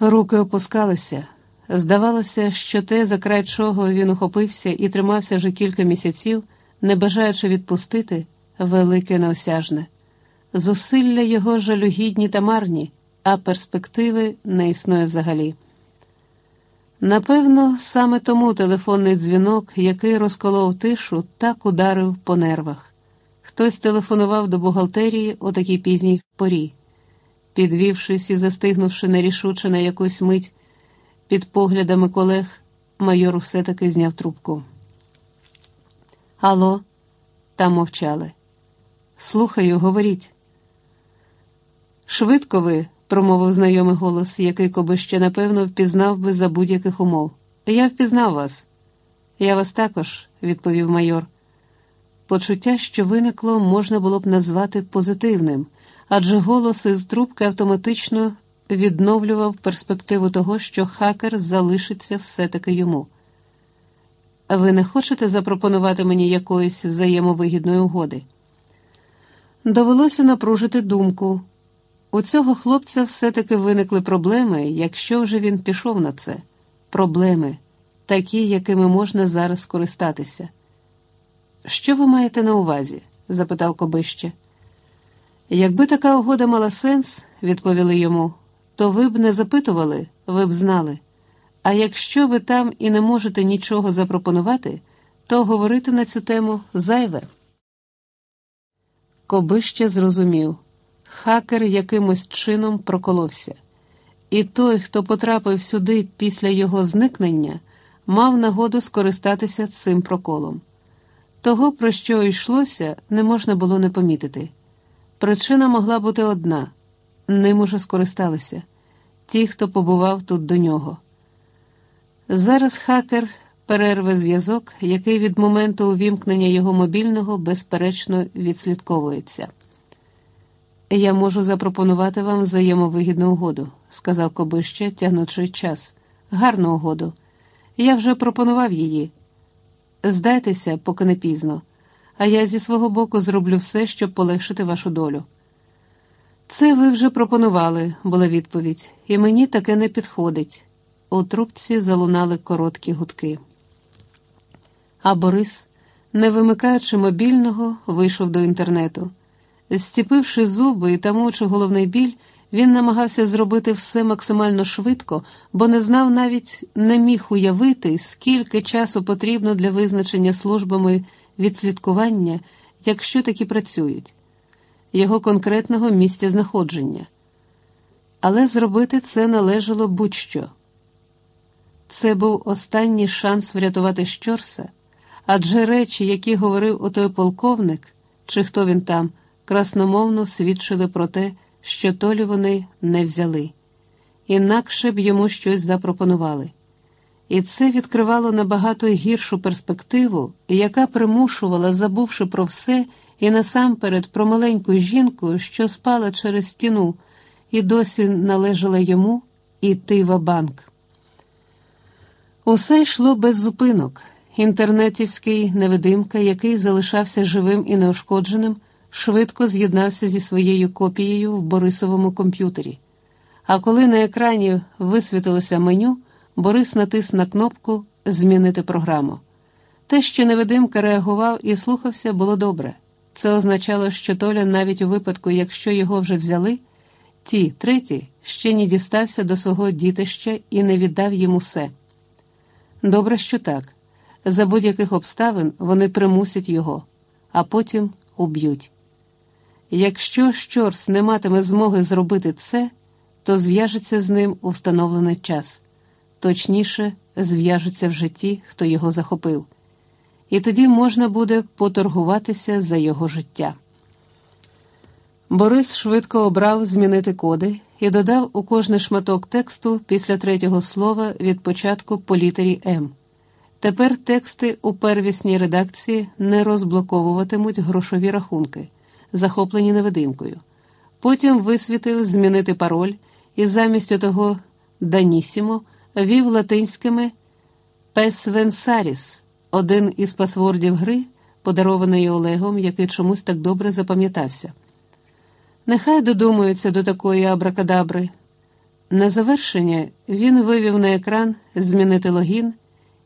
Руки опускалися. Здавалося, що те, за край чого він ухопився і тримався вже кілька місяців, не бажаючи відпустити, велике неосяжне. Зусилля його жалюгідні та марні, а перспективи не існує взагалі. Напевно, саме тому телефонний дзвінок, який розколов тишу, так ударив по нервах. Хтось телефонував до бухгалтерії о такій пізній порі. Підвівшись і застигнувши нерішуче на якусь мить під поглядами колег, майор усе таки зняв трубку. Алло, там мовчали. Слухаю, говоріть. Швидко ви, промовив знайомий голос, який коби ще напевно впізнав би за будь-яких умов. Я впізнав вас. Я вас також, відповів майор. Почуття, що виникло, можна було б назвати позитивним, адже голос із трубки автоматично відновлював перспективу того, що хакер залишиться все-таки йому. Ви не хочете запропонувати мені якоїсь взаємовигідної угоди? Довелося напружити думку. У цього хлопця все-таки виникли проблеми, якщо вже він пішов на це. Проблеми, такі, якими можна зараз скористатися. Що ви маєте на увазі? запитав Кобище. Якби така угода мала сенс, відповіли йому, то ви б не запитували, ви б знали. А якщо ви там і не можете нічого запропонувати, то говорити на цю тему зайве. Кобище зрозумів хакер якимось чином проколовся, і той, хто потрапив сюди після його зникнення, мав нагоду скористатися цим проколом. Того, про що йшлося, не можна було не помітити. Причина могла бути одна ним уже скористалися ті, хто побував тут до нього. Зараз хакер перерве зв'язок, який від моменту увімкнення його мобільного безперечно відслідковується. Я можу запропонувати вам взаємовигідну угоду, сказав Кобище, тягнучи час. Гарну угоду. Я вже пропонував її. Здайтеся, поки не пізно, а я зі свого боку зроблю все, щоб полегшити вашу долю. Це ви вже пропонували, була відповідь, і мені таке не підходить. У трубці залунали короткі гудки. А Борис, не вимикаючи мобільного, вийшов до інтернету. Зціпивши зуби і тамучи головний біль, він намагався зробити все максимально швидко, бо не знав навіть не міг уявити, скільки часу потрібно для визначення службами відслідкування, якщо такі працюють, його конкретного місця знаходження. Але зробити це належало будь-що. Це був останній шанс врятувати Щорса, адже речі, які говорив отой полковник, чи хто він там, красномовно свідчили про те, що толі вони не взяли, інакше б йому щось запропонували. І це відкривало набагато гіршу перспективу, яка примушувала, забувши про все, і насамперед про маленьку жінку, що спала через стіну, і досі належала йому іти в банк. Усе йшло без зупинок. Інтернетівський невидимка, який залишався живим і неушкодженим, швидко з'єднався зі своєю копією в Борисовому комп'ютері. А коли на екрані висвітилося меню, Борис натис на кнопку Змінити програму. Те, що невидимка реагував і слухався, було добре. Це означало, що Толя, навіть у випадку, якщо його вже взяли, ті, треті, ще не дістався до свого дітища і не віддав їм усе. Добре, що так. За будь-яких обставин вони примусять його, а потім уб'ють. Якщо Щорс не матиме змоги зробити це, то зв'яжеться з ним у встановлений час, точніше, зв'яжеться в житті, хто його захопив, і тоді можна буде поторгуватися за його життя. Борис швидко обрав змінити коди і додав у кожний шматок тексту після третього слова від початку по літері М. Тепер тексти у первісній редакції не розблоковуватимуть грошові рахунки, захоплені невидимкою. Потім висвітив змінити пароль і замість того Данісімо вів латинськими Песвенсаріс, один із пасвордів гри, подарованої Олегом, який чомусь так добре запам'ятався. Нехай додумаються до такої абракадабри. На завершення він вивів на екран змінити логін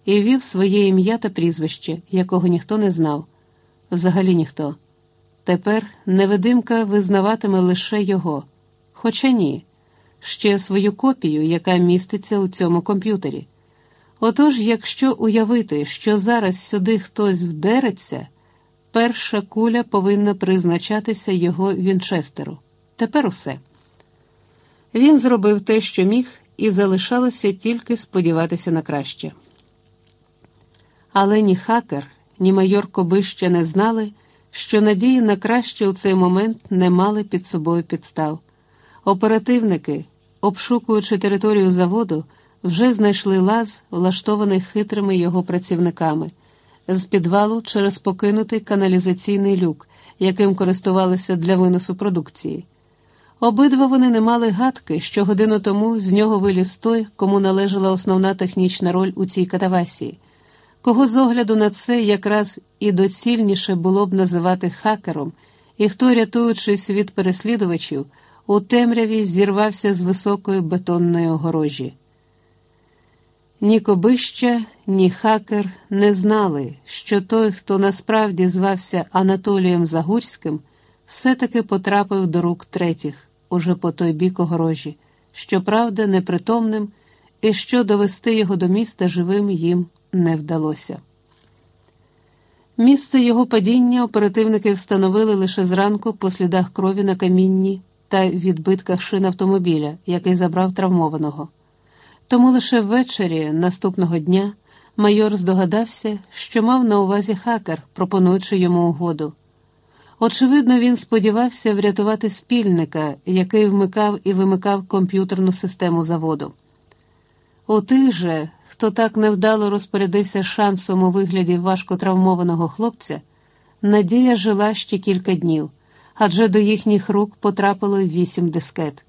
і ввів своє ім'я та прізвище, якого ніхто не знав, взагалі ніхто. Тепер невидимка визнаватиме лише його, хоча ні, ще свою копію, яка міститься у цьому комп'ютері. Отож, якщо уявити, що зараз сюди хтось вдереться, перша куля повинна призначатися його Вінчестеру. Тепер усе. Він зробив те, що міг, і залишалося тільки сподіватися на краще. Але ні хакер, ні майор Коби ще не знали, що надії на краще у цей момент не мали під собою підстав. Оперативники, обшукуючи територію заводу, вже знайшли лаз, влаштований хитрими його працівниками, з підвалу через покинутий каналізаційний люк, яким користувалися для виносу продукції. Обидва вони не мали гадки, що годину тому з нього виліз той, кому належала основна технічна роль у цій катавасії, кого з огляду на це якраз і доцільніше було б називати хакером, і хто, рятуючись від переслідувачів, у темряві зірвався з високої бетонної огорожі. Ні Кобища, ні хакер не знали, що той, хто насправді звався Анатолієм Загурським, все-таки потрапив до рук третіх, уже по той бік огорожі, щоправда, непритомним, і що довести його до міста живим їм не вдалося. Місце його падіння оперативники встановили лише зранку по слідах крові на камінні та відбитках шин автомобіля, який забрав травмованого. Тому лише ввечері наступного дня майор здогадався, що мав на увазі хакер, пропонуючи йому угоду. Очевидно, він сподівався врятувати спільника, який вмикав і вимикав комп'ютерну систему заводу. У тих же, хто так невдало розпорядився шансом у вигляді важко травмованого хлопця, надія жила ще кілька днів, адже до їхніх рук потрапило вісім дискет.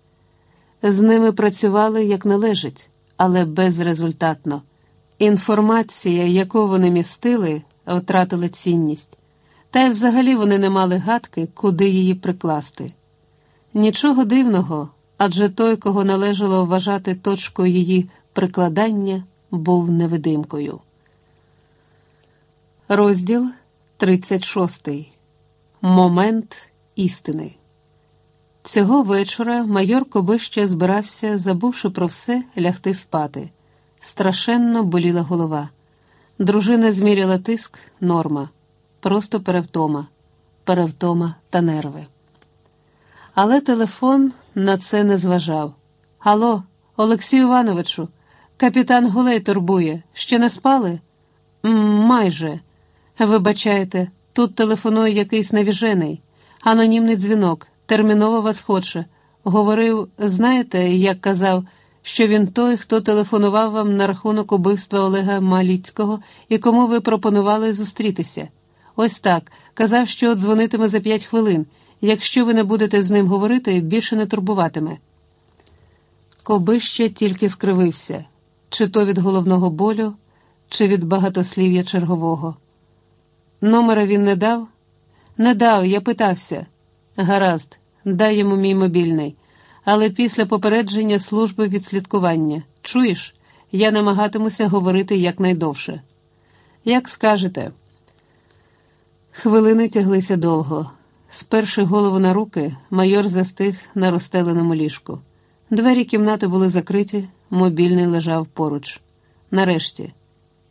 З ними працювали як належить але безрезультатно. Інформація, яку вони містили, втратила цінність, та й взагалі вони не мали гадки, куди її прикласти. Нічого дивного, адже той, кого належало вважати точкою її прикладання, був невидимкою. Розділ 36. Момент істини. Цього вечора майор Кобище збирався, забувши про все, лягти спати. Страшенно боліла голова. Дружина зміряла тиск, норма, просто перевтома, перевтома та нерви. Але телефон на це не зважав. Алло, Олексію Івановичу, капітан Гулей турбує. Ще не спали? майже. Вибачайте, тут телефонує якийсь навіжений, анонімний дзвінок терміново вас хоче. Говорив, знаєте, як казав, що він той, хто телефонував вам на рахунок убивства Олега Маліцького і кому ви пропонували зустрітися. Ось так. Казав, що дзвонитиме за п'ять хвилин. Якщо ви не будете з ним говорити, більше не турбуватиме. Кобище тільки скривився, чи то від головного болю, чи від багатослів'я чергового. Номера він не дав? Не дав, я питався. Гаразд, дай йому мій мобільний, але після попередження служби відслідкування. Чуєш, я намагатимуся говорити якнайдовше. Як скажете. Хвилини тяглися довго. Сперши голову на руки, майор застиг на розстеленому ліжку. Двері кімнати були закриті, мобільний лежав поруч. Нарешті.